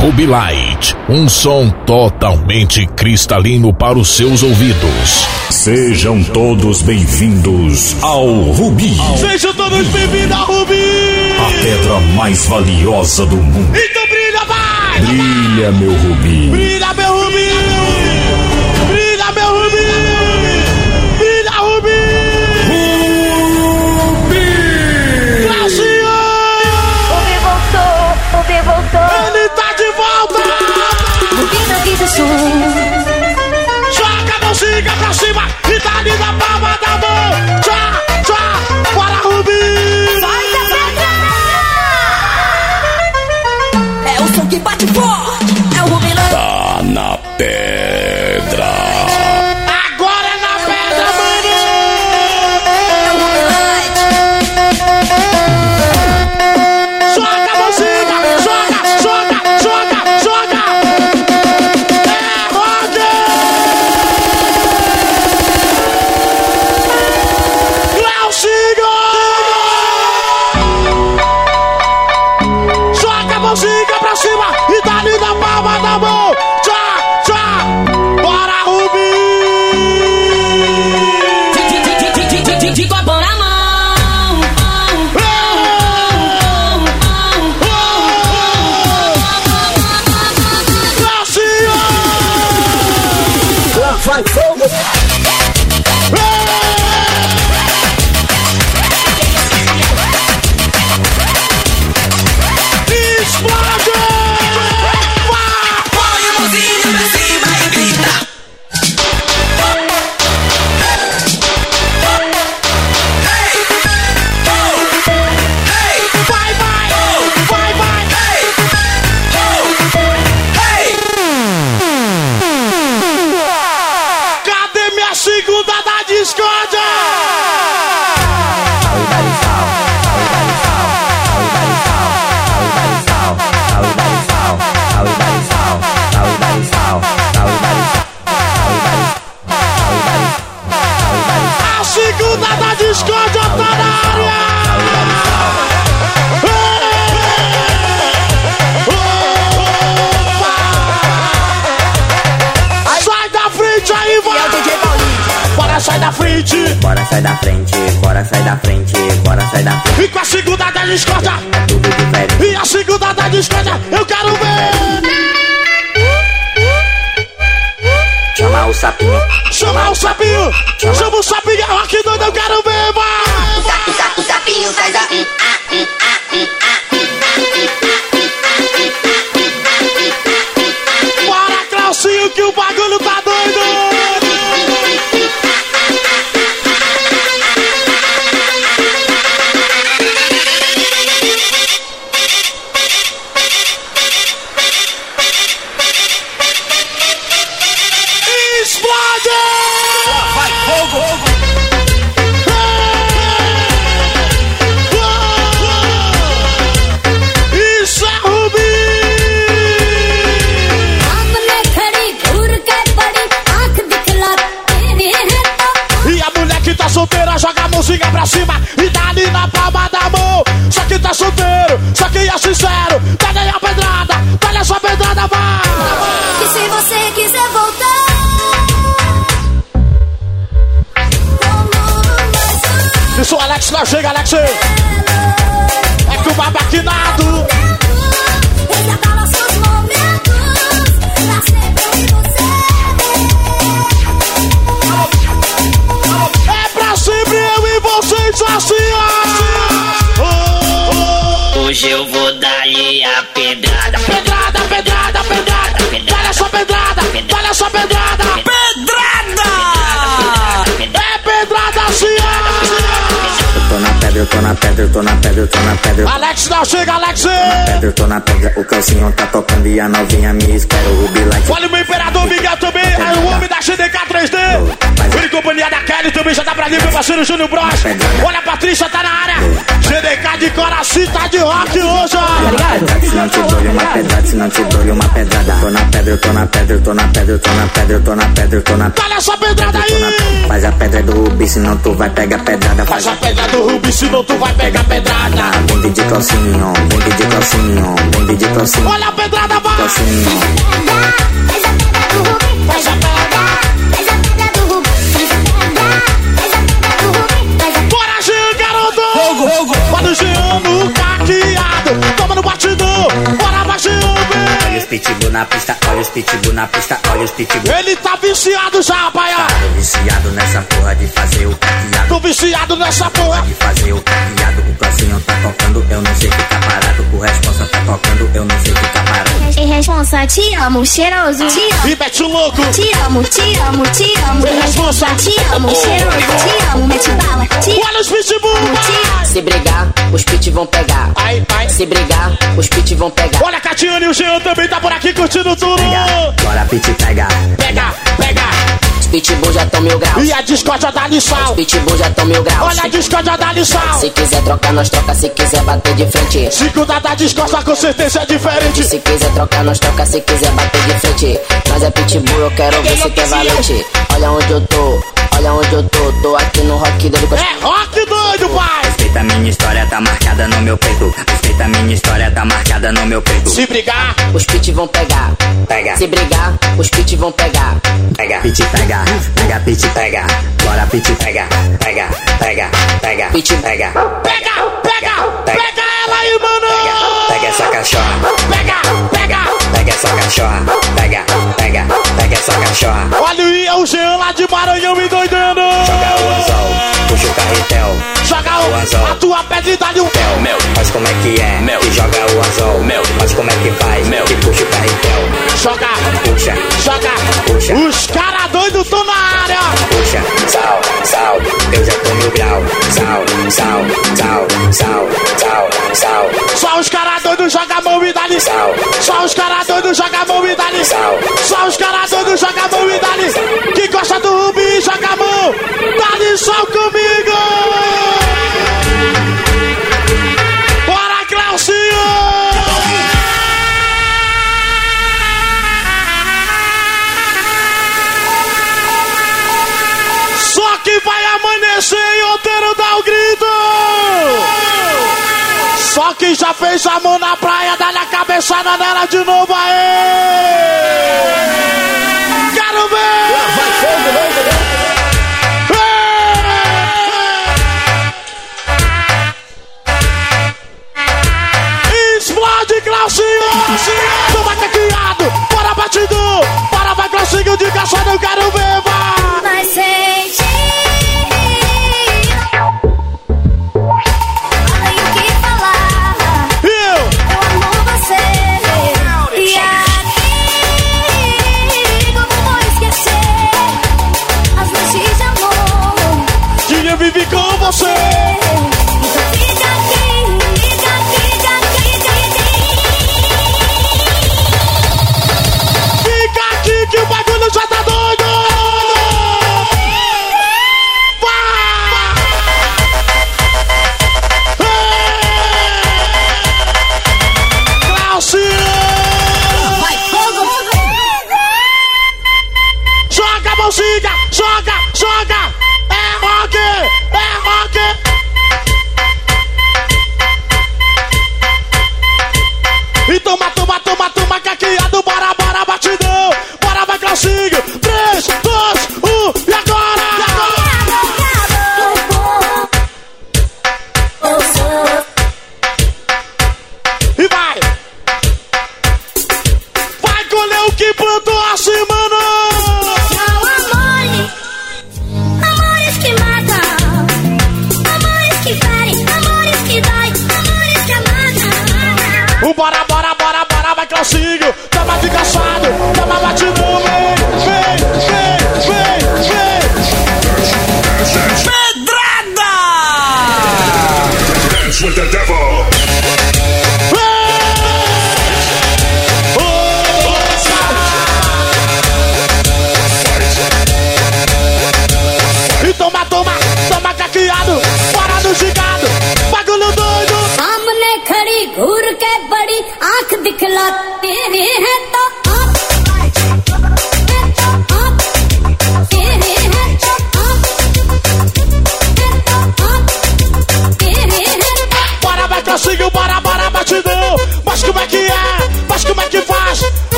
Ruby Light, um som totalmente cristalino para os seus ouvidos. Sejam todos bem-vindos ao Rubi. Sejam todos bem-vindos ao Rubi. A pedra mais valiosa do mundo. Então brilha, vai! Brilha, meu Rubi. Brilha, não que tá solteira joga a pra cima e dá ali na palma da mão. Só que tá solteiro, só que é sincero. Pega aí a pedrada, pega sua pedrada, vai! Alex, não chega, Alex. É que o babaquinado. E você É pra sempre eu e vocês assim, ó. Hoje eu vou dar-lhe a pedrada, pedra, eu tô na pedra, eu tô na pedra, eu tô na pedra, na Alex, não chega, Alex. pedra, eu tô na pedra, o calcinho tá tocando e a novinha me espera, o Ruby Light. Olha o meu imperador Miguel também, é o homem da GDK 3D. Ele companhia da Kelly também já tá pra ali, meu parceiro Júnior Bros. Olha a Patrícia, tá na área. GDK de coração, tá de rock hoje, ó. Se não te dou uma pedrada, se não te dou uma pedrada. Tô na pedra, eu tô na pedra, tô na pedra, eu tô na pedra, eu tô na pedra, eu tô na pedra. Olha essa pedrada aí. pedra. Faz a pedra do Ruby, senão tu vai pegar pedrada. Faz a pedra do Rubi, senão tu vai pegar pedrada. Vem de calcinho, vem de calcinho, vem de calcinho. Olha a pedrada, vai. Faz a pedra, faz Bora pitbull na pista, olha os pitbull na pista, olha os pitbull. Ele tá viciado já, rapaz. Tô viciado nessa porra de fazer o caqueado. Tô viciado nessa porra. De fazer o caqueado, o calcinho tá tocando, eu não sei ficar parado. O responsa tá tocando, eu não sei ficar parado. Ei, responsa, te amo, cheiroso. Te amo, E mete o louco. te amo, te amo, te amo. Ei, responsa, te amo, cheiroso. Te amo, mete bala. Te amo, Olha os pitbull. Se brigar, os pit vão pegar. Ai, ai. Se brigar, os pit vão pegar. Olha a Catiane e o Jean também tá por aqui curtindo tudo. Pega, bora pit pega. Pega, pega. Os pitbull já tão mil graus. E a discórdia dá Os sal. pitbull já tão mil graus. Olha a discórdia dá sal. Se quiser trocar, nós troca. Se quiser bater de frente. Se cuidar da discórdia, com certeza é diferente. Se quiser trocar, nós troca. Se quiser bater de frente. Nós é pitbull, eu quero ver se tu é valente. Olha onde eu tô, olha onde eu tô. Tô aqui no rock doido com as É rock doido, pai. Respeita minha história, tá marcada no meu peito. Respeita minha história, tá marcada no meu peito. Se brigar, Os pit vão pegar. Pega, Se brigar, os pit vão pegar. pega, pit pega, pega, pit pega. Bora pit pega, pega, pega, pega, Pit pega. pega, pega, pega ela aí, mano. Pega essa cachorra, Pega, pega. pega essa cachorra, pega, pega, pega essa cachorra. Olha o Ian, o Jean lá de Maranhão me doidando. Joga o anzol, puxa o carretel. Joga o, a tua pedra e dá-lhe um Mel, mel, faz como é que é. Mel, e joga o anzol. Mel, faz como é que faz. Mel, e puxa o carretel. Joga, Puxa, joga. Puxa. Os caras doidos tão na Sal, sal, sal, sal, sal. Só os caras doidos joga a mão e dá-lhe Sal. Só os caras doidos joga a mão e dá-lhe Sal. Só os caras doidos joga a mão e dá-lhe Só quem já fez a mão na praia, dá-lhe a cabeçada nela de novo aí. Quero ver. Vai fogo, né? Ei! Explode, Glaucinho! Toma caqueado! Bora, batidão! Bora, vai, Glaucinho, de caçada, eu quero ver, vai! Vai sentir.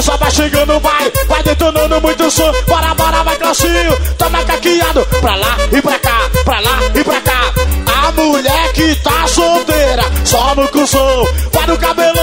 Responsável vai chegando, vai, vai detonando muito som. Bora, bora, vai, Classinho. Toma caqueado, pra lá e pra cá, pra lá e pra cá. A mulher que tá solteira, só no cuzão. Vai no cabelão,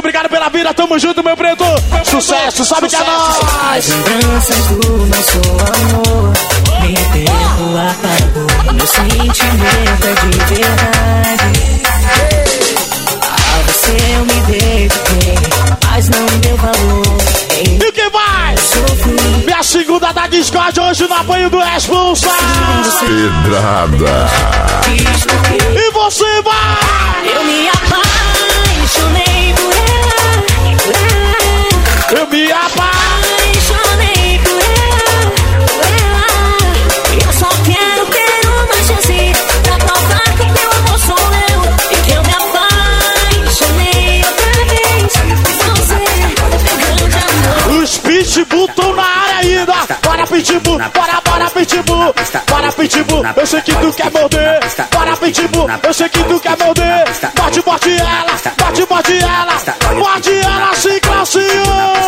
obrigado pela vida, tamo junto, meu preto. Sucesso, sabe que é nóis. Lembranças do nosso amor Meu tempo apagou Meu sentimento é de verdade A você eu me dediquei Mas não deu valor E quem vai? sofri Minha segunda da Discord hoje no apoio do Responsa. Pedrada. E você vai? eu me apaixonei Eu me apaixonei. por ela, por ela. Eu só quero ter uma chance pra provar que teu amor sou eu e que eu me apaixonei outra vez. Você, meu grande amor. Os pitbull tão na área ainda. Bora pitbull, bora, bora pitbull. Bora pitbull, eu sei que tu quer morder. Bora pitbull, eu sei que tu quer morder. Bote, bote ela, bote, bote ela. Bote ela sem classinho.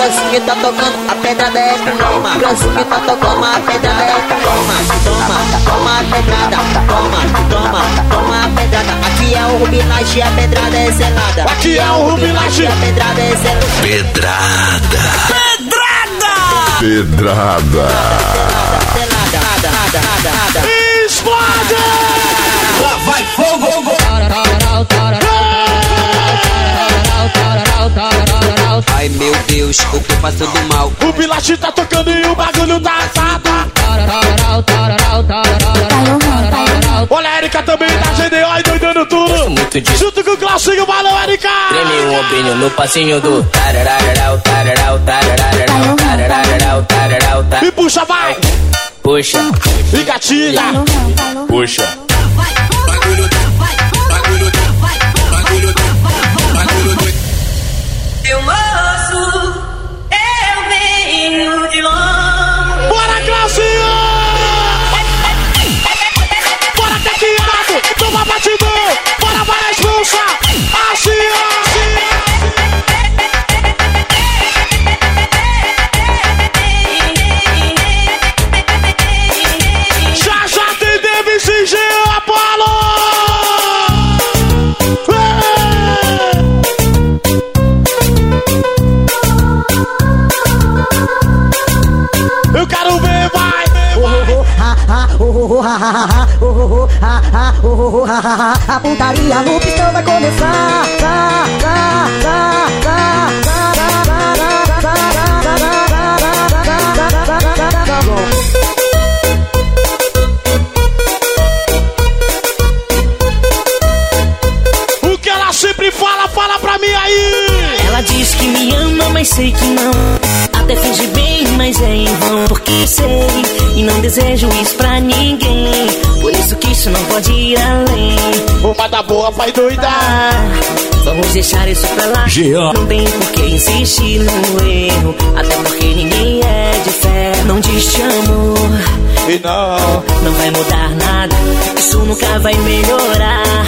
Clancinho tá tocando, a pedrada é com toma. Clancinho tá tocando, a pedrada é com toma. Toma, toma a pedrada, toma, toma, toma a pedrada. Aqui é o Rubinage, a pedrada é selada. Aqui é o Rubinage. A pedrada é selada. Pedrada. Pedrada! Pedrada. Selada, nada, nada, nada. Explode! Lá vai fogo! Ai meu Deus, o que eu faço do mal? O Bilate tá tocando e o bagulho tá assado. Olha a Erika também da GDO e doidando tudo. Junto com o Classinho, valeu, Erika! Treme o ombrinho no passinho do E puxa, vai! Puxa, E gatilha! puxa. batidão, bora para expulsa, assim, assim, assim. Já já tem G Apolo. Eu quero ver, vai. A putaria no pistão vai começar. Tá, tá, tá, tá, tá, tá, tá, tá, tá, tá, tá, tá, tá, tá, tá, tá. O que ela sempre fala, fala pra mim aí! Ela diz que me ama, mas sei que não. Até finge bem, mas é em vão. Porque sei e não desejo isso pra ninguém. Por isso que isso não pode ir além. Uma da boa, pai doida! Ah, vamos deixar isso pra lá. Jean. Não tem por que insistir no erro. Até porque ninguém é de fé. Não diz te amo. E não, Não vai mudar nada, isso nunca vai melhorar.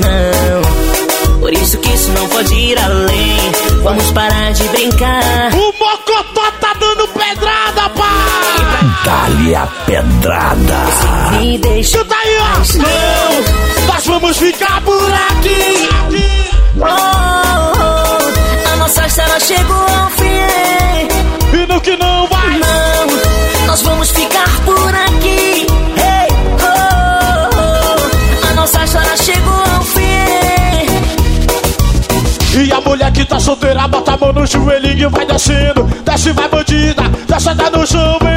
Não, por isso que isso não pode ir além. Vamos parar de brincar. o Mocotó tá dando pedrada, pai! Dá-lhe a pedrada. Me deixa. Tá aí, ó! Não! Nós vamos ficar por aqui! Oh, oh, a nossa história chegou ao fim. E no que não vai! Não, nós vamos ficar por que tá solteira, bota a mão no joelhinho e vai descendo. Desce, vai bandida, desce até no chão, vem.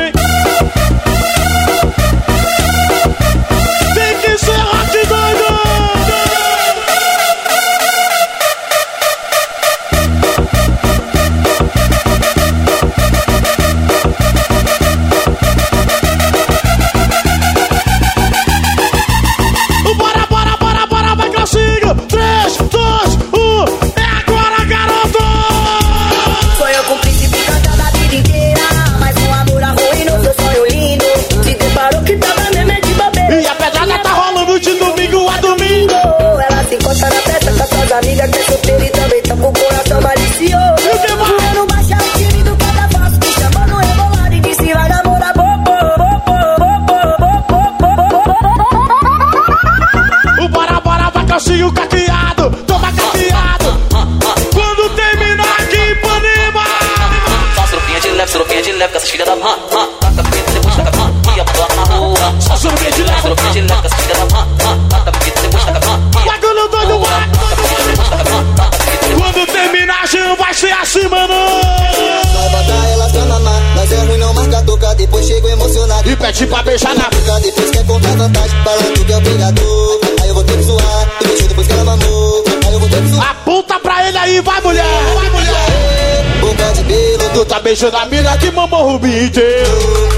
Tá beijando a mina que mamou o boca pelo.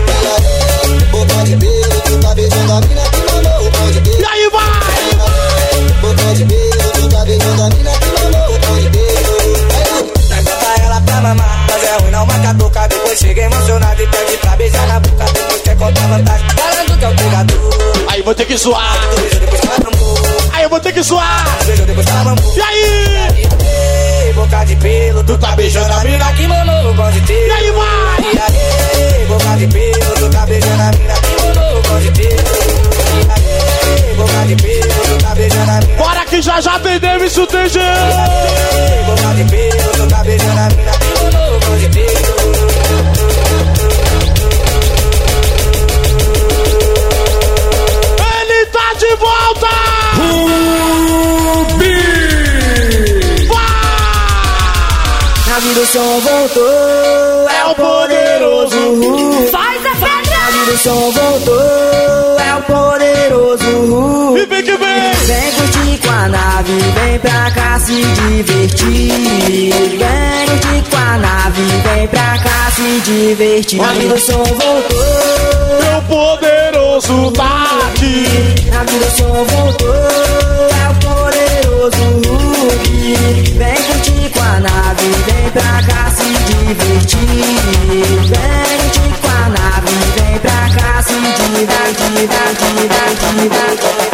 E aí vai! Boca. Nós bota ela pra mamar, mas é ruim não marca toca. Depois chega emocionado e pede pra beijar na boca. Depois quer contar vantagem, falando que é o pegador. Aí vou ter que zoar. Aí eu vou ter que zoar. E aí? Boca de pelo, tu tá beijando a mina que mamou o pão de teu. E aí vai? E aí, boca de pelo, tu tá beijando a mina que mamou o pão de teu. E aí, boca de pelo, tu tá beijando a mina. Bora que já já vendemos isso tem jeito. Ei, boca de pelo, tu tá beijando a mina que mamou o pão de teu. Ele tá de volta! A vida o som voltou, é o poderoso Ru. Faz a pedra! A vida o som voltou, é o poderoso Ru. E vem que vem! Vem curtir com a nave, vem pra cá se divertir. Vem curtir com a nave, vem pra cá se divertir. A vida o som voltou, Meu poderoso tá aqui. a vida o som voltou, é o poderoso Rubi. Vem curtir nave, vem pra cá se divertir. Vem com a nave, vem pra cá se divertir. divertir, divertir,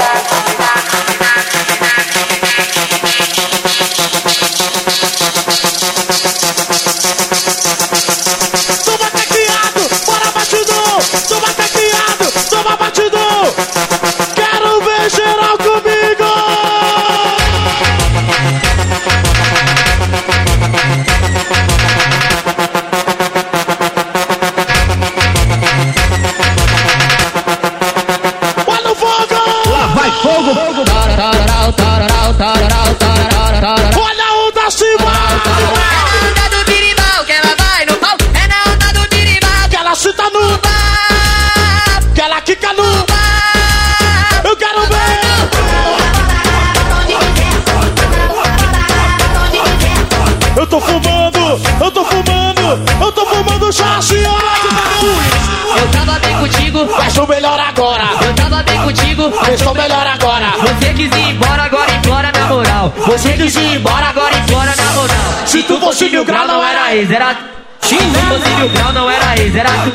era ex, era se tu fosse mil grau, não era ex, era tu.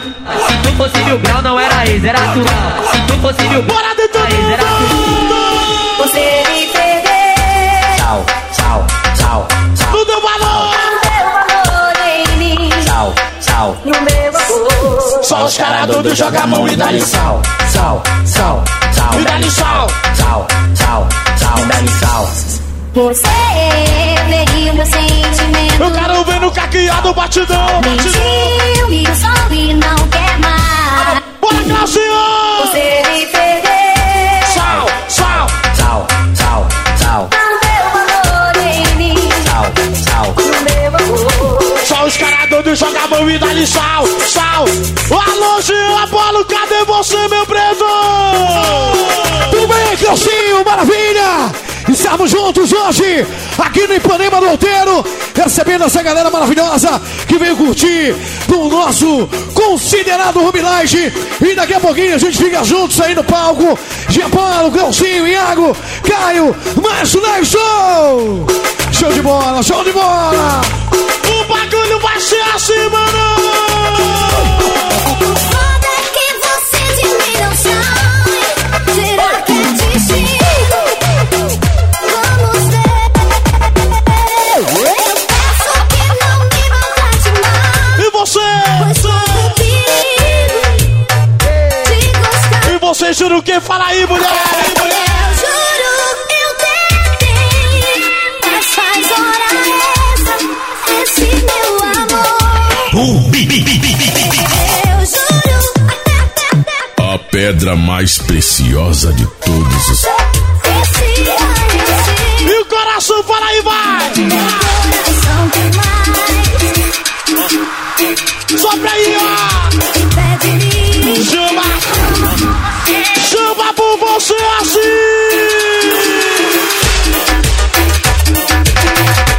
Se tu fosse mil grau, não era ex, era tu. Se tu fosse mil grau, era tu. do Você me perdeu, Tchau, tchau, tchau, tchau, Não deu valor valor em mim, tchau, tchau. no meu amor. Só os caras doidos jogam a mão e dá-lhe sal Tchau, tchau, tchau, E dá-lhe sal tchau, tchau, tchau, dá-lhe sal. Você feriu meu sentimento. Eu quero ver no caqueado batidão, batidão Mentiu, me usou e não quer mais. Bora Clauzinho Você me perdeu, Sal, sal Tchau, tchau, tchau, não deu valor em mim, tchau, tchau. no meu amor. Só os caras doidos jogam a mão e dá-lhe sal, sal Alô, Gil Apolo, cadê você, meu preto? Estamos juntos hoje, aqui no Ipanema do Outeiro, recebendo essa galera maravilhosa que veio curtir do nosso considerado Rubilage. E daqui a pouquinho a gente fica juntos aí no palco. Giapalo, Cleucinho, Iago, Caio, Márcio Live Show! Show de bola, show de bola! O bagulho vai ser assim, mano gostar. E você jura o que? Fala aí, mulher! Eu juro, eu tentei, mas faz hora essa, esse meu amor. Eu juro, A pedra mais preciosa de todos os. E o coração, fala aí, vai! coração. Sopra aí, ó! Brasil!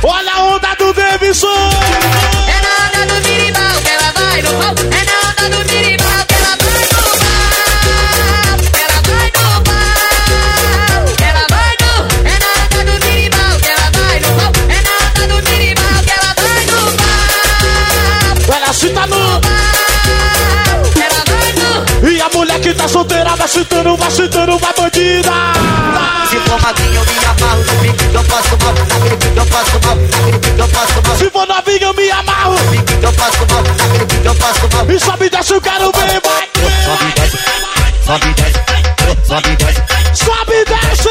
Olha a onda do Davidson! É na onda do Miribal que ela vai no pau. É na onda do Miribal que ela vai no pau. Ela vai no pau. Ela vai no. É na onda do Miribal que ela vai no pau. É na onda do Miribal que ela vai no pau. Ela se tá no. E a mulher que tá solteira vai chutando Magrinho, eu me amarro no pique que eu faço mal. Naquele pique eu faço mal. Naquele pique eu faço mal. Se for novinha, eu me amarro. Pique que eu faço mal. Naquele pique eu faço mal. E sobe e desce, eu quero ver, vai. Sobe e desce. Sobe e desce. Sobe e desce. Sobe e desce.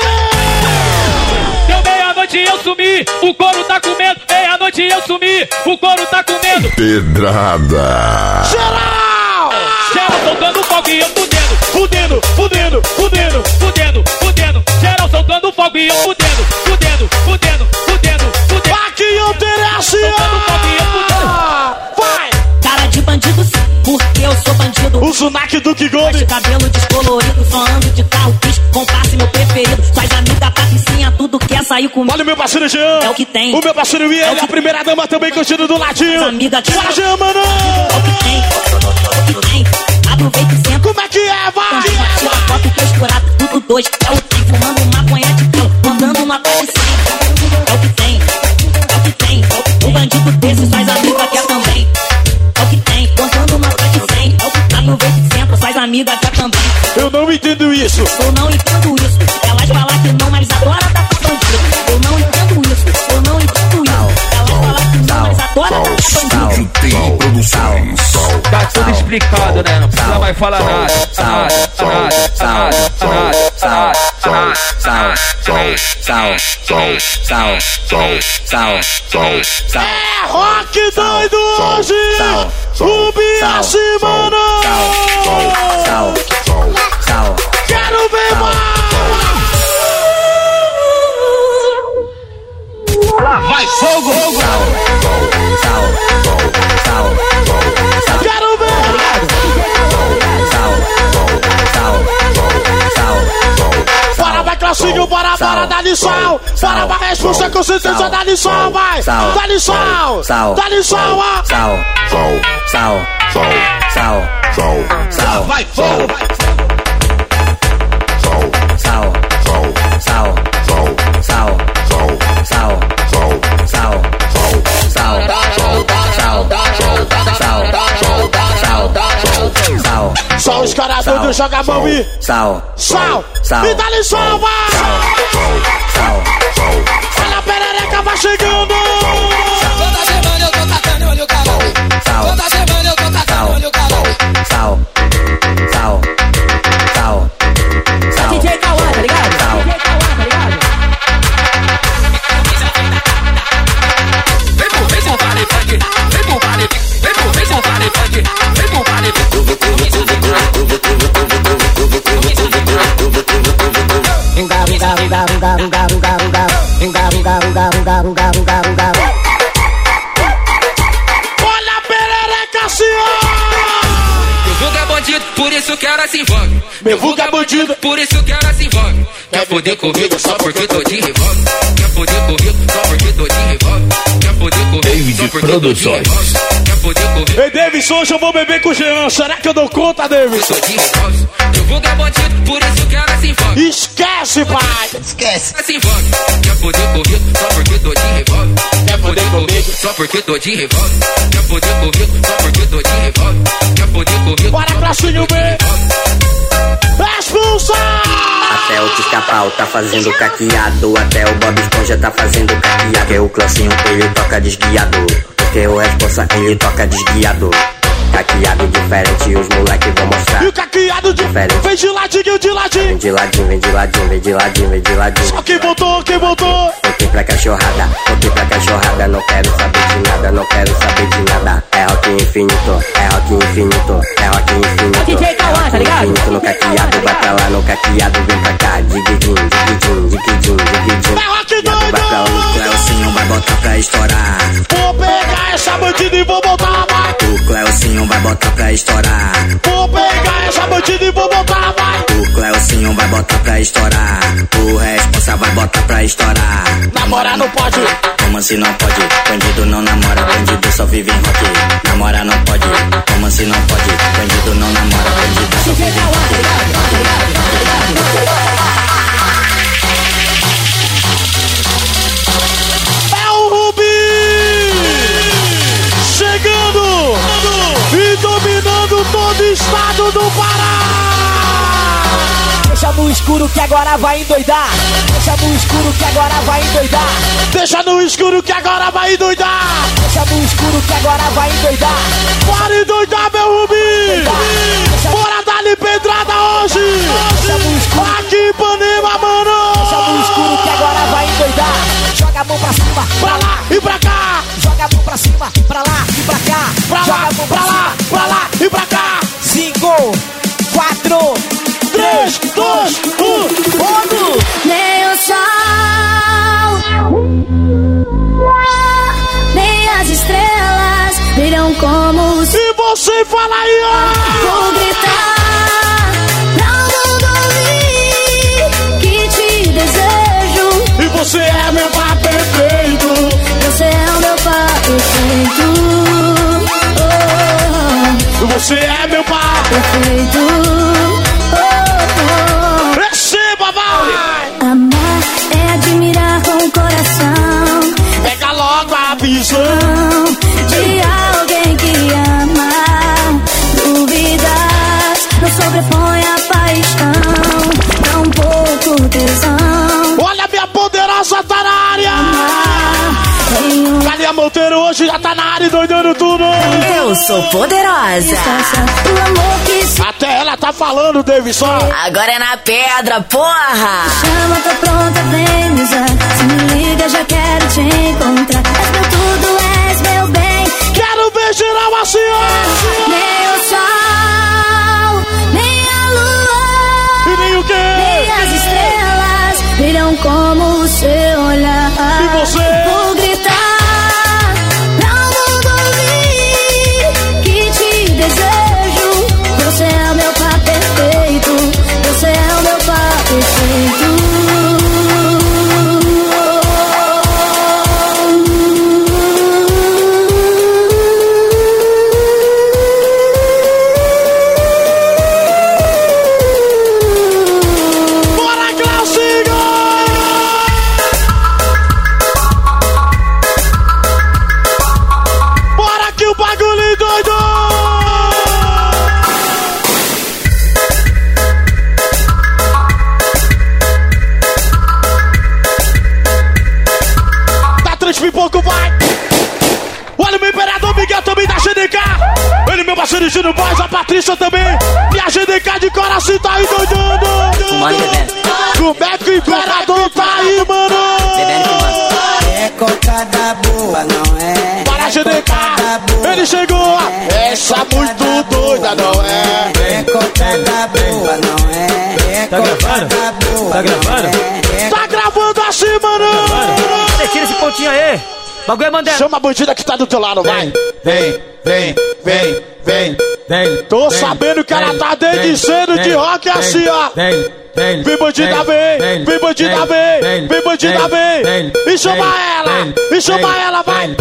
Deu meia-noite e eu sumi, o couro tá comendo. Meia-noite e eu sumi, o couro tá comendo. Pedrada. Geral. Geral soltando fogo e eu fudendo. Fudendo, fudendo, fudendo. Fudendo, fudendo. Geral soltando fogo e eu fudendo. Fudendo, fudendo, fudendo, fudendo. Aqui eu interessa. Soltando fogo e eu fudendo. Vai. Cara de bandido sim, porque eu sou bandido. O Zunak do Kigone. cabelo descolorido, só ando de carro picho, compasse meu preferido. Suas amigas patricinha, tudo quer sair comigo. Olha o meu parceiro Jean. É o que tem. O meu parceiro Ian. É o que- a primeira dama também curtindo do ladinho. As amigas que- Fala, Jean, mano. É o que tem, é o que tem. Aproveita e senta. Como é que é, vai? Tira foto posturada, tudo dois. É o que tem, fumando maconha de pão, mandando uma cem. É o que tem, é o que tem. Um bandido desse, suas amigas quer também. É o que tem, contando uma coisa de cem. É o que aproveita e senta, suas amigas quer também. Eu não entendo isso. Eu não entendo isso. Com bandido. Tem Produções. Tá tudo explicado, né? Não precisa mais falar nada. Nada, nada, nada, nada, nada, nada. É rock doido hoje. O mano. Quero ver mais. Vai fogo! Quero Classinho, bora, bora, dá lição. Bora, vai, responsa com certeza, dá lição, vai. Dá lição. Dá lição, ó. Vai fogo! Só os caras doidos jogam a mão e. Sal, Sal. sal, E dá lição, vai. sal, Olha a perereca, vai chegando. Toda semana eu tô tacando olho calão. sal, Toda semana eu tô tacando olho calão. sal, sal, sal, sal. DJ Cauã, tá ligado? Sal. DJ Cauã, tá ligado? Vem pro, vem vale funk, vem pro vale, vem pro, vem vale funk, Ruga, ruga, por isso que ela se envolve. Meu vulgo é bandido. por isso que ela se envolve. Quer foder comigo só porque tô de revólver. Quer foder comigo só porque tô de revólver. Quer foder comigo só porque tô de revólver. Quer foder comigo Ei, Davidson, hoje eu vou beber com o Jean. Será que eu dou conta, Davidson? só de revólver. Meu vulgo é bandido, por isso que ela se envolve. Esquece, pai. Ela se envolve. Quer foder comigo só porque tô de revólver. Quer foder comigo só porque tô de revólver. Quer foder comigo só porque tô de revólver. Quer foder comigo Bora, só porque Até o Tisca-Pau tá fazendo caqueado Até o Bob Esponja tá fazendo caqueado Porque o Clocinho ele toca desguiado. Porque o Responsa ele toca desguiado Caqueado diferente os moleque vão E mostrar o caqueado de... Diferente. Vem de ladinho, de Vem ladinho. de ladinho, vem de ladinho, vem de ladinho, vem de ladinho Só quem voltou, quem voltou. Voltei pra cachorrada, voltei pra cachorrada Não quero saber de nada, não quero saber de nada É rock infinito, é rock infinito É rock infinito, DJ Cauã, tá é ligado? infinito No caqueado, vai pra lá no caqueado Vem pra cá, diguidim, diguidim, diguidim, diguidim É rock Vai pra lá, o doido. Cleucinho vai botar pra estourar Vou pegar essa bandida e vou botar, vai. O Cleucinho vai botar pra estourar Vou pegar essa bandida e vou botar, vai. O Cleucinho vai botar pra estourar O responsa vai botar pra estourar Namorar não pode. Como assim não pode? Bandido não namora, bandido só vive em rock. Namora não pode, como assim não pode? Bandido não namora, bandido só vive em rock. Estado do Pará! Deixa no escuro que agora vai endoidar. Deixa no escuro que agora vai endoidar. Deixa no escuro que agora vai endoidar! Deixa no escuro que agora vai endoidar. Bora endoidar, meu Rubi! Bora dar-lhe pedrada hoje! Aqui em Ipanema, mano! Deixa no escuro que agora vai endoidar. Joga a mão pra cima, Pra lá e pra cá! joga a mão pra cima, pra lá e pra cá. Pra joga lá, a mão pra lá, pra lá e pra cá! Cinco, quatro, 3, 2, 1, Rodo! Nem o sol, nem as estrelas brilham como o sol. E você fala aí, ó! Você é meu par! perfeito. Galinha Monteiro hoje já tá na área doidando tudo! Eu sou poderosa. Até ela tá falando, Davidson! Agora é na pedra, porra. chama, tô pronta, vem me usar. Se me liga, já quero te encontrar. És meu tudo, és meu bem. Quero ver geral assim, ó! Nem o sol, nem a lua. E nem o quê? Nem as estrelas brilham como o seu Gino Boys, a Patrícia também! E a GDK de coração tá aí doidando! É o imperador tá aí, mano? É cocada boa, não é? Para a GDK! Ele chegou! Essa muito doida, não é? É cocada boa, não é? É Tá gravando? cocada boa, Tá gravando? não é? Bagulho é. Chama a bandida que tá do teu lado, vai! Vem, vem, vem, vem, vem. Tô sabendo que ela tá desde cedo de rock assim, ó! Vem, vem. Vem bandida, vem! Vem bandida, vem! Vem bandida, vem! E chama ela! E chama ela, vai!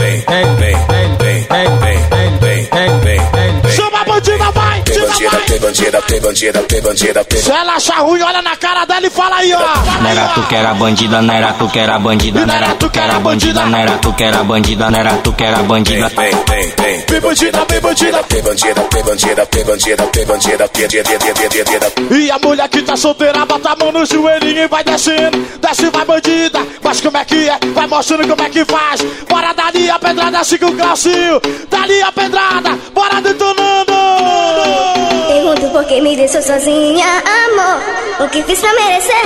Chama bandida, vai! Tira, vai! Tem bandida, tem bandida, tem bandida, tem Se ela achar ruim, olha na cara dela e fala aí, ó! Não era tu que era bandida, não era tu que era bandida, não era tu que era bandida, não era tu que era bandida, não era tu que era bandida. Vem, vem, vem. Vem bandida, vem bandida! Tem bandida, tem bandida, tem bandida, tem bandida, tem bandida, tem bandida, tem E a mulher que tá solteira, bota a mão no joelhinho e vai descendo. Desce, vai bandida. Mas como é que é? Vai mostrando como é que faz. Bora dali a pedrada, assim com o Glaucinho. Dali a pedrada, bora detonando. Pergunto por que me deixou sozinha, amor. O que fiz pra merecer,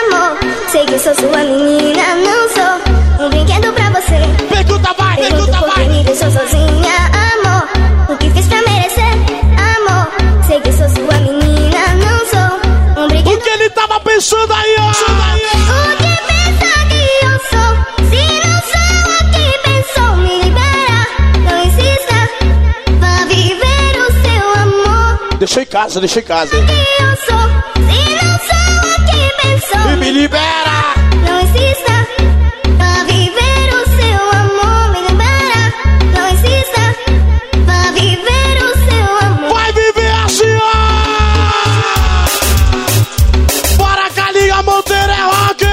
amor? Sei que sou sua menina, não sou um brinquedo pra você. Pergunta vai, Pergunto pergunta por que vai. me deixou sozinha, amor. O que fiz pra merecer, amor? Sei que sou sua menina, não sou um O brinquedo. que ele tava pensando aí, ó? O que Deixou em casa, deixou em casa. Se sou, se não sou a quem pensou. E me libera! Não insista, pra viver o seu amor. Me libera, não insista, pra viver o seu amor. Vai viver assim, ó! Bora, Galinha Monteiro é rock!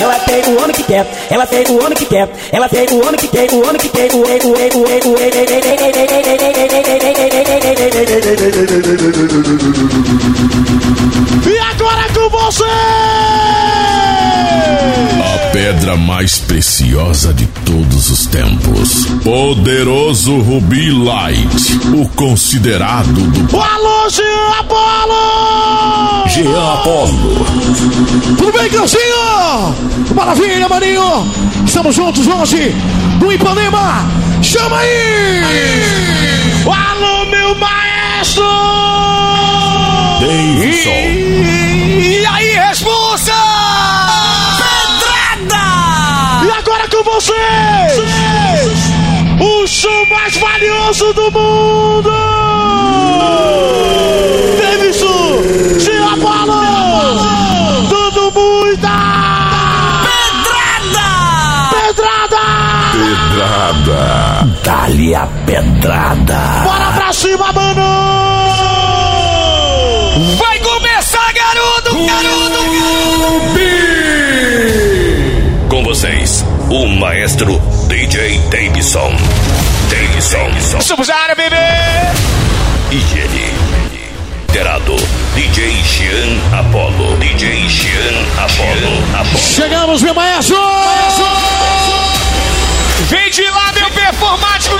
Ela tem o homem que quer, ela tem o homem que quer, ela tem o homem que tem, o homem que tem, o e, o e, o e, o e, o e, o e, e agora com você! A pedra mais preciosa de todos os tempos. Poderoso Rubi Light. O considerado do. Alô, Jean Apolo! Jean Apolo. Tudo bem, Cãozinho? Maravilha, maninho! Estamos juntos hoje no Ipanema! Chama aí! Alô, meu maestro! Davidson. E aí, responsa! Pedrada! E agora com vocês! O show mais valioso do mundo! Davidson! Jean Apolo! Tudo muita! Pedrada! Pedrada! Pedrada. Dá-lhe a pedrada! Bora pra cima, mano! O maestro DJ Davidson. Davidson. Estamos na área, bebê! E ele. Terado. DJ Jean Apolo. DJ Jean Apolo. Apolo. Chegamos, meu maestro! Vem de lá, meu performático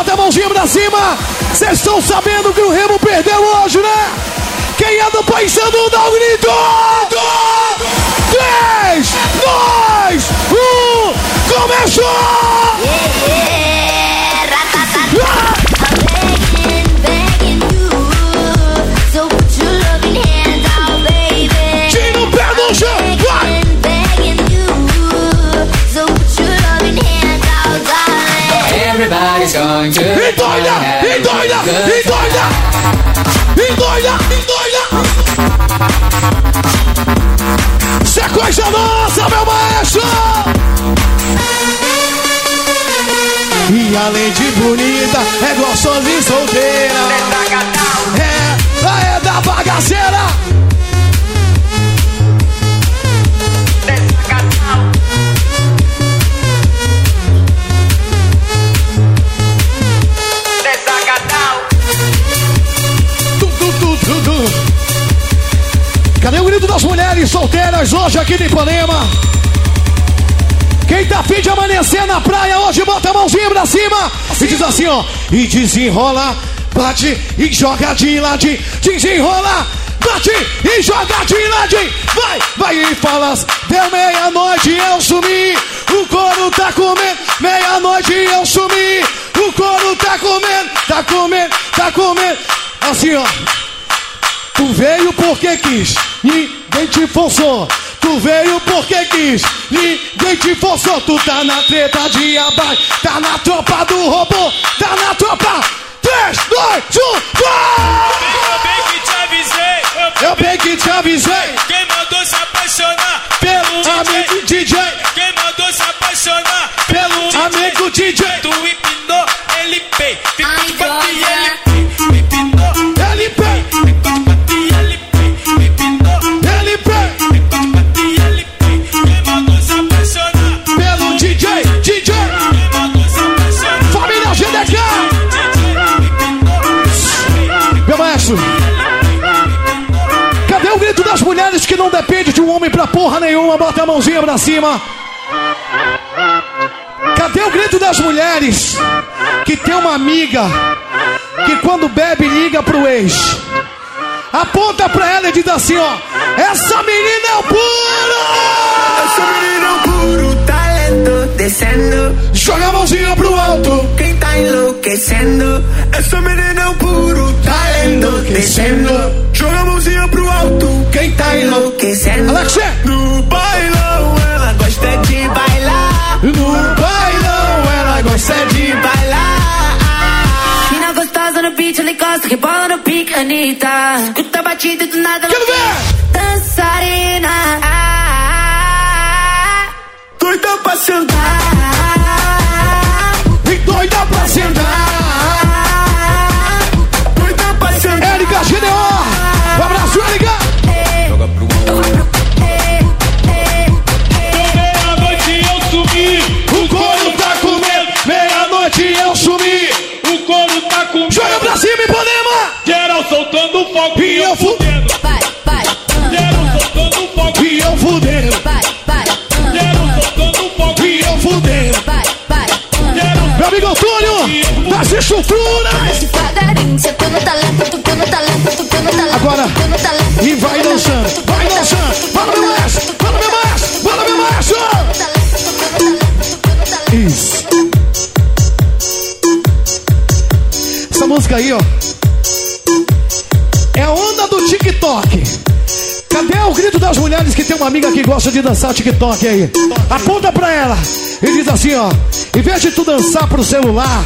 bota a mãozinha pra cima! Vocês estão sabendo que o Remo perdeu hoje, né? Quem é do Paisano, dá um grito! 3, 2, 1, começou! Tira Everybody's going to Endoida! Endoida! Endoida! Endoida! Endoida! Sequência nossa, meu maestro! E além de bonita, é gostosa e solteira. É, ela é da bagaceira. Solteiras hoje aqui no Ipanema? Quem tá afim de amanhecer na praia hoje, bota a mãozinha pra cima e diz assim, ó. E desenrola, bate e joga de ladinho. Desenrola, bate e joga de ladinho. Vai, vai e falas. Deu meia-noite eu sumi. O couro tá comendo. Meia-noite eu sumi. O couro tá comendo, tá comendo, tá comendo. Assim, ó. Tu veio porque quis, ninguém te forçou. Tu veio porque quis, ninguém te forçou. Tu tá na treta de abaixo, tá na tropa do robô, tá na tropa. 3, 2, 1, vai! Eu bem que te avisei. Eu bem que te avisei, Quem mandou se apaixonar pelo amigo DJ, não depende de um homem pra porra nenhuma? Bota a mãozinha pra cima. Cadê o grito das mulheres que tem uma amiga que quando bebe liga pro ex? Aponta pra ela e diz assim, ó. Essa menina é o puro! Essa menina é um puro talento descendo. Joga a mãozinha pro alto. Quem tá enlouquecendo. Essa menina é um puro talento, descendo. Joga a mãozinha pro alto, quem tá enlouquecendo? Alexia! No bailão ela gosta de bailar. No bailão ela gosta de bailar. Na gostosa no beat, ela encosta, que bola no pique, Anitta. Escuta a batida do nada, ela Dançarina. Ah, ah, ah, Doida pra sentar. No talento. Agora, e vai dançando, vai dançando. Fala, meu maestro, fala, meu maestro, fala, meu. Isso. Essa música aí, ó. É a onda do TikTok. Cadê o grito das mulheres que tem uma amiga que gosta de dançar TikTok aí? Aponta pra ela e diz assim, ó. Em vez de tu dançar pro celular,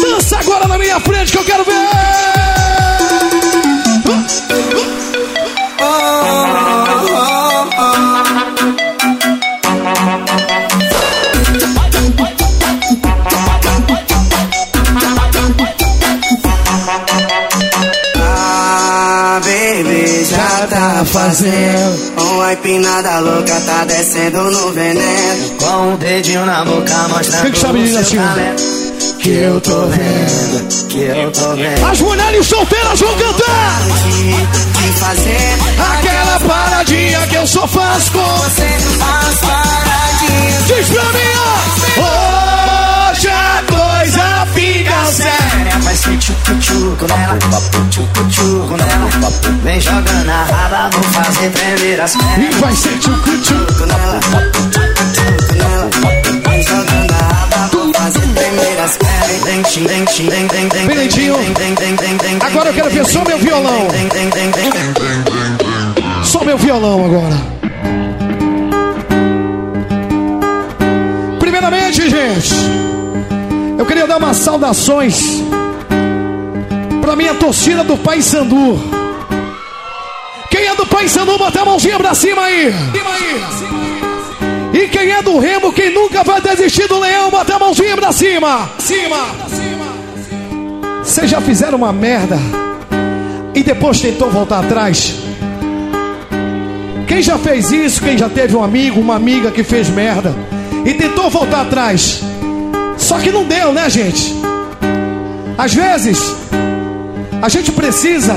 dança agora na minha frente que eu quero ver! Ah, baby, já tá fazendo. Uma empinada louca tá descendo no veneno. Com um dedinho na boca mostrando que disso o assim? seu talento. Que eu tô vendo, que eu tô vendo. As mulheres solteiras vão cantar! Que, que fazer Aquela paradinha que eu só faço com você as paradinhas. Diz pra mim, ó! Hoje a coisa fica séria. Vai ser tchucu-tchucu nela, tchucu-tchucu nela. Vem jogando a raba, vou fazer tremer as E pernas. vai ser tchucu-tchucu. nela, tchucu nela. Den- Agora eu quero ver só meu violão. Só meu violão agora. Primeiramente, gente, eu queria dar umas saudações pra minha torcida do Pai Sandu. Quem é do Pai Sandu, bota a mãozinha pra cima aí. E quem é do Remo, quem nunca vai desistir do Leão, bota a mãozinha pra cima. Cima. Vocês já fizeram uma merda e depois tentou voltar atrás? Quem já fez isso? Quem já teve um amigo, uma amiga que fez merda e tentou voltar atrás? Só que não deu, né, gente? Às vezes, a gente precisa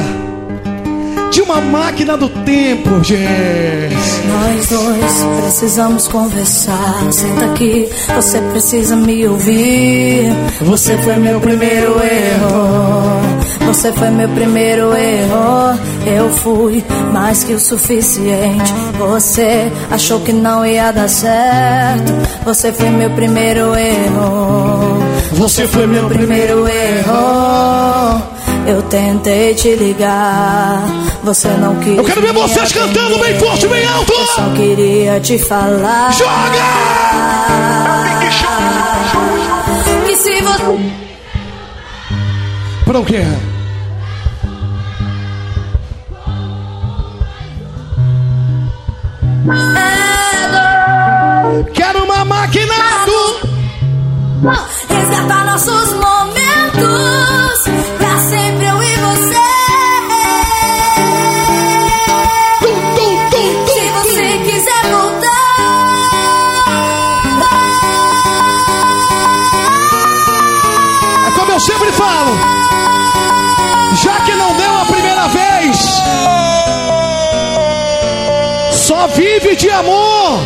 de uma máquina do tempo, gente. Nós dois precisamos conversar. Senta aqui, você precisa me ouvir. Você foi meu primeiro erro. Você foi meu primeiro erro. Eu fui mais que o suficiente. Você achou que não ia dar certo. Você foi meu primeiro erro. Você foi meu primeiro erro. Eu tentei te ligar, você não quis. Eu quero ver vocês cantando bem atender. forte, bem alto. Eu só queria te falar. Joga! Que se você. Pra o quê? Quero uma máquina do. Resgatar nossos momentos. De amor.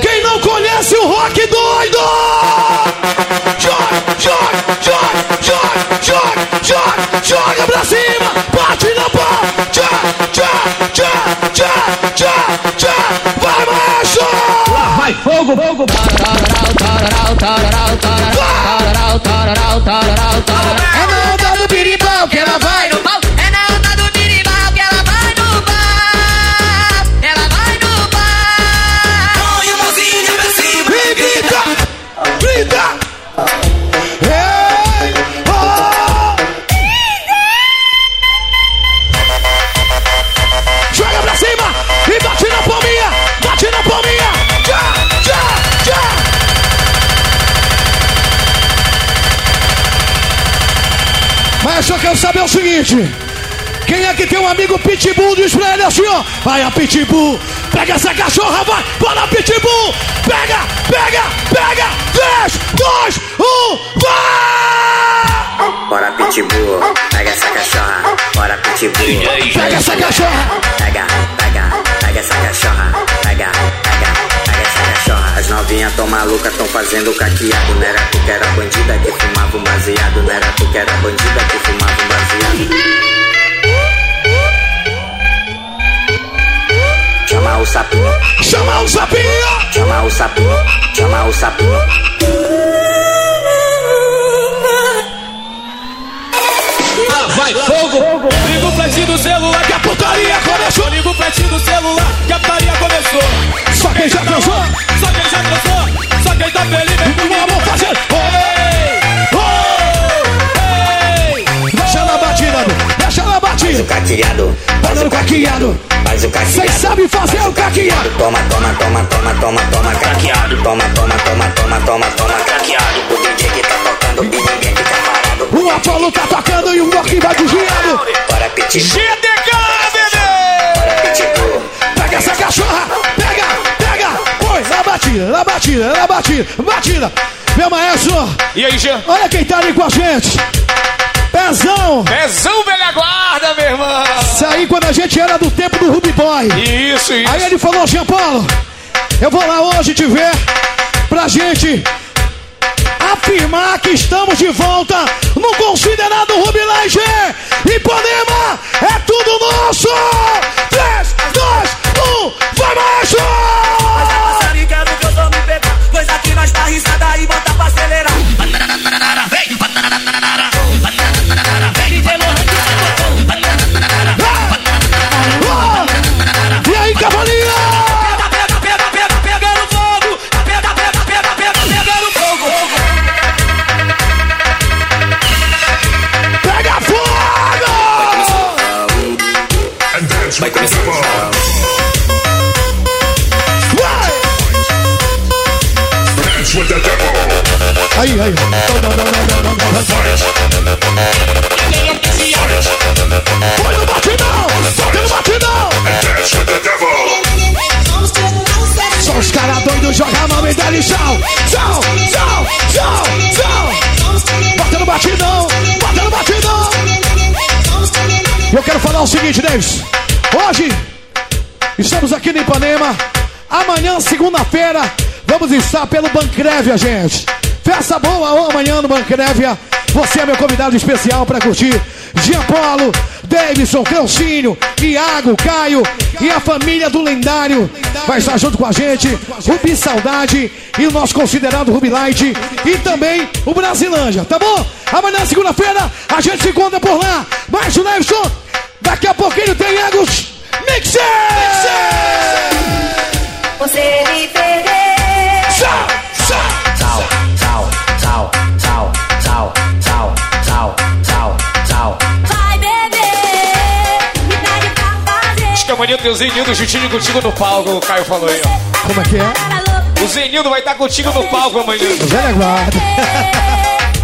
Quem não conhece o rock doido? Joga, joga, joga, joga, joga, joga, joga pra cima, bate na palma, joga, joga, joga, joga, joga, joga, vai macho! Lá vai fogo, fogo, É na Quem é que tem um amigo Pitbull? Diz pra ele assim, ó. Vai a Pitbull. Pega essa cachorra, vai. Bora, Pitbull. Pega, pega, pega. 3, 2, 1, vai! Bora pitbull, pega essa cachorra. Bora pitbull. Pega essa cachorra. Pega, pega, pega essa cachorra. Pega, novinhas tão malucas tão fazendo caqueado. Não era tu que era bandida que fumava um baseado. Não era tu que era bandida que fumava um baseado. Chama o sapinho. Chama o sapinho. Chama o sapinho. Chama o sapinho. Vai fogo! Liga o flash do celular que a putaria começou! Liga o flash do celular que a putaria começou! Só quem já transou! Só quem já transou! Só quem tá feliz vem comigo! Vamos fazer! Deixa na batida! Deixa na batida! Faz o caqueado! Faz o caqueado! Faz o caqueado! Vocês sabem fazer o caqueado! Toma, toma, toma, toma, toma, toma, caqueado! Toma, toma, toma, toma, toma, toma, caqueado! O DJ que tá tocando e ninguém fica parado! O Apolo tá tocando e o Rock vai desviando! Bora pitbull! GDK, bebê! Pega essa cachorra! Pega, pega! Põe na batida, na batida, na batida, batida! Meu maestro! E aí, Jean? Olha quem tá ali com a gente! Pezão! Pezão, velha guarda, meu irmão! Isso aí quando a gente era do tempo do Ruby Boy! Isso, isso! Aí ele falou, Jean Paulo, eu vou lá hoje te ver pra gente afirmar que estamos de volta no considerado Ruby Live Ipanema é tudo nosso! 3, 2, 1, vai macho! É do que eu tô me pegar Coisa que nós tá risada e bota pra acelerar Vem! Aí, aí. Foi no batidão! Solta no batidão! Só os caras doidos jogam a mão e dá chão! Tchau, tchau, tchau, tchau! Bota no batidão! Bota no batidão! Eu quero falar o seguinte, Davis. Hoje, estamos aqui no Ipanema. Amanhã, segunda-feira, vamos estar pelo Bancrévia, gente. Festa boa amanhã no Bancrévia. Você é meu convidado especial para curtir. Jean Paulo, Davidson, Cleucinho, Iago, Caio e a família do lendário vai estar junto com a gente. Rubi Saudade e o nosso considerado Rubi Light e também o Brasilândia, tá bom? Amanhã, segunda-feira, a gente se encontra por lá. Mas o Davidson, daqui a pouquinho tem Egos Mixer! Você me perdeu. Amanhã tem o Zenildo juntinho contigo no palco, o Caio falou aí, ó. Como é que é? O Zenildo vai estar contigo no palco amanhã. Velha guarda.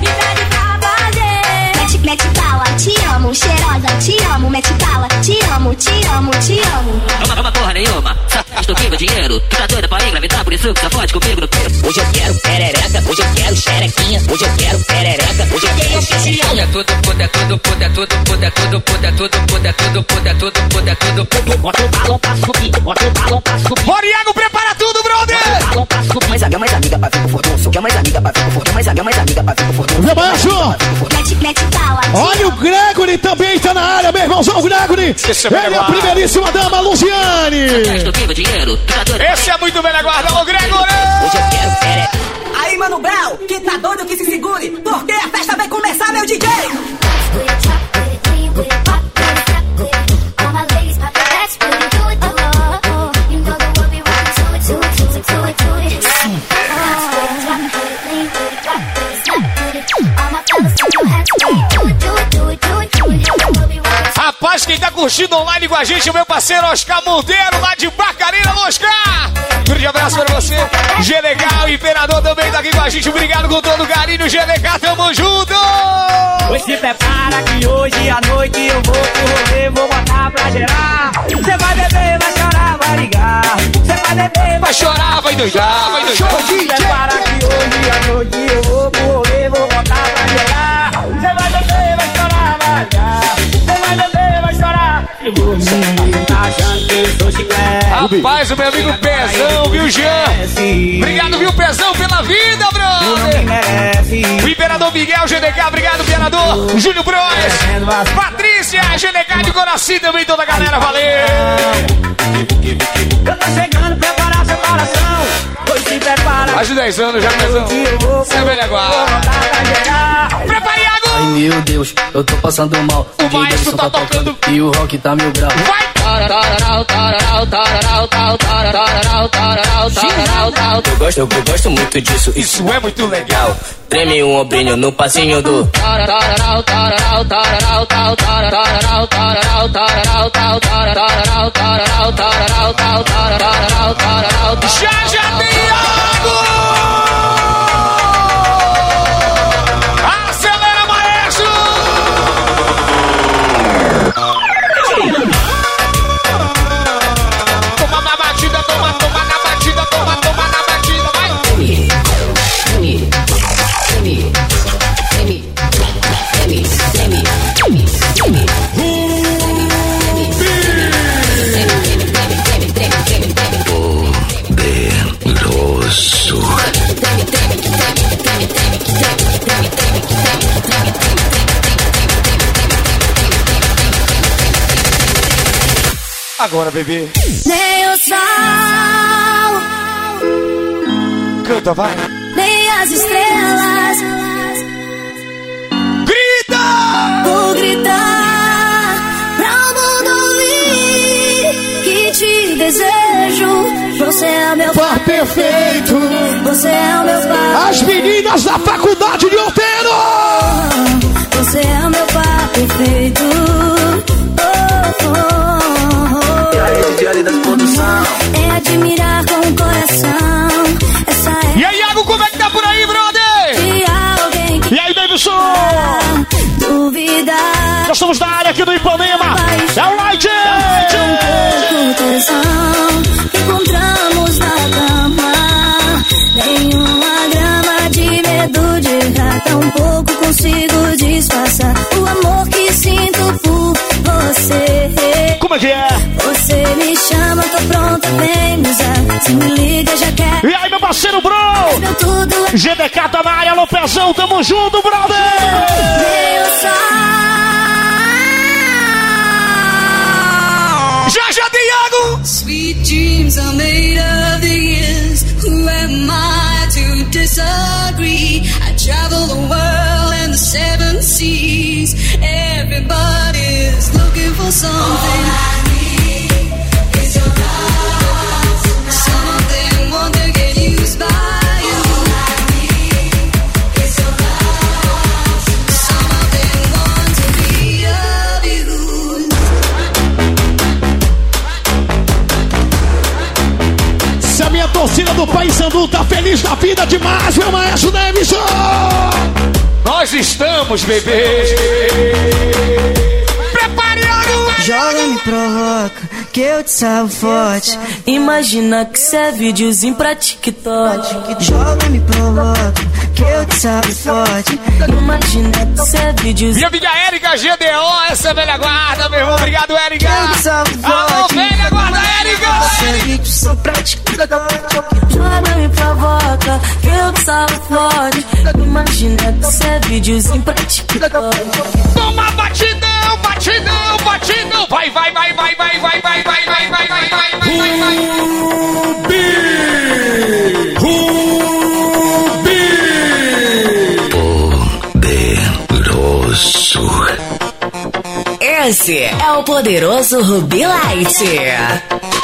Me dá de pra fazer. Mete, mete bala, te amo, cheirosa, te amo, mete bala, te amo, te amo, te amo. Toma, toma porra nenhuma. Só tu meu dinheiro. Tu tá doida pra engravidar, por isso que só pode comigo no peso. Hoje eu quero perereca, hoje eu quero xerequinha, hoje eu quero perereca, hoje eu quero xerequinha. É tudo, tudo, é tudo, tudo, é tudo, tudo, é tudo, tudo, é tudo, tudo, é tudo, tudo, é tudo, tudo, é tudo. Bota o balão pra subir, bota o balão pra subir. Bora, Iago, prepara tudo, brother! Bota o balão pra subir. Mais amiga, mais amiga pra vir pro furdunço. Quer mais amiga pra vir pro furdunço. Mais amiga, mais amiga pra vir pro furdunço. Olha o Gregory também tá na área, meu irmãozão Gregory. Ele é a primeiríssima dama, Luciane. Esse é muito velha guarda, quero perereca. Aí, Mano Brown, que tá doido que se segure Porque a festa vai começar, meu DJ curtindo online com a gente, o meu parceiro Oscar Monteiro, lá de Bacarina, Oscar! Grande abraço pra você. O Imperador também tá aqui com a gente. Obrigado com todo o carinho, GLK, tamo junto! Pois se prepara que hoje à noite eu vou pro rolê, vou botar pra gerar. Você vai beber, vai chorar, vai ligar. Você vai beber, Vai chorar, vai doidar, vai doidar. Se prepara que hoje à noite eu vou Rapaz, o meu amigo Pezão, viu, Jean? Obrigado, viu, Pezão, pela vida, brother. O Imperador Miguel, GDK, obrigado, Imperador. Júlio Bros. Patrícia, GDK de Coraci também, toda a galera, valeu. Eu tô chegando, preparar seu coração. Pois se prepara. Mais de 10 anos já, Pezão. Você é velha guarda. Prepare, Iago. Ai meu Deus, eu tô passando mal. O maestro tá tocando e o rock tá mil grau. Eu gosto, eu gosto muito disso. Isso é muito legal. Treme um ombrinho no passinho do. Já, já tem. Acelera, maestro. Toma na batida, toma, toma Agora, bebê. Nem o sol, Canta, vai. nem as estrelas. Grita! Vou gritar pra o mundo ouvir que te desejo. Você é o meu Par perfeito. Você é o meu pai. As meninas da faculdade de Outeiro. Você é o meu par perfeito. Oh, oh, oh. Ali da produção. É admirar com o coração. Essa é E aí, Iago, como é que tá por aí, brother? de alguém que E aí, Davidson? duvidar. Nós estamos na área aqui do Ipanema. É o Light. pouco tesão que Bro? GDK tá na área, Lopezão, tamo junto, brother! Já, já tem Iago! Sweet dreams are made of these. Who am I to disagree? I travel the world and the seven seas. Everybody's looking for something. Do Pai Sandu tá feliz da vida demais, meu maestro Davidson! Nós estamos, bebê. Prepare, Iago! Joga, me provoca, que eu te salvo forte. Imagina que cê é videozinho pra TikTok. Joga, me provoca, que eu te sabe forte. Imagina que você é vídeos. Minha amiga Erika GDO, essa velha guarda, meu irmão. Obrigado, Érica. Alô, velha guarda, Erika. Você sou praticada Joga me provoca, que eu te sabe forte. Imagina que você é vídeos impraticáveis. Toma batidão, batidão, batidão. Vai, vai, vai, vai, vai, vai, vai. É o poderoso Ruby Light.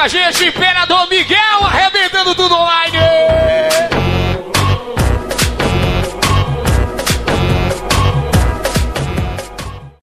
Com a gente. Imperador Miguel.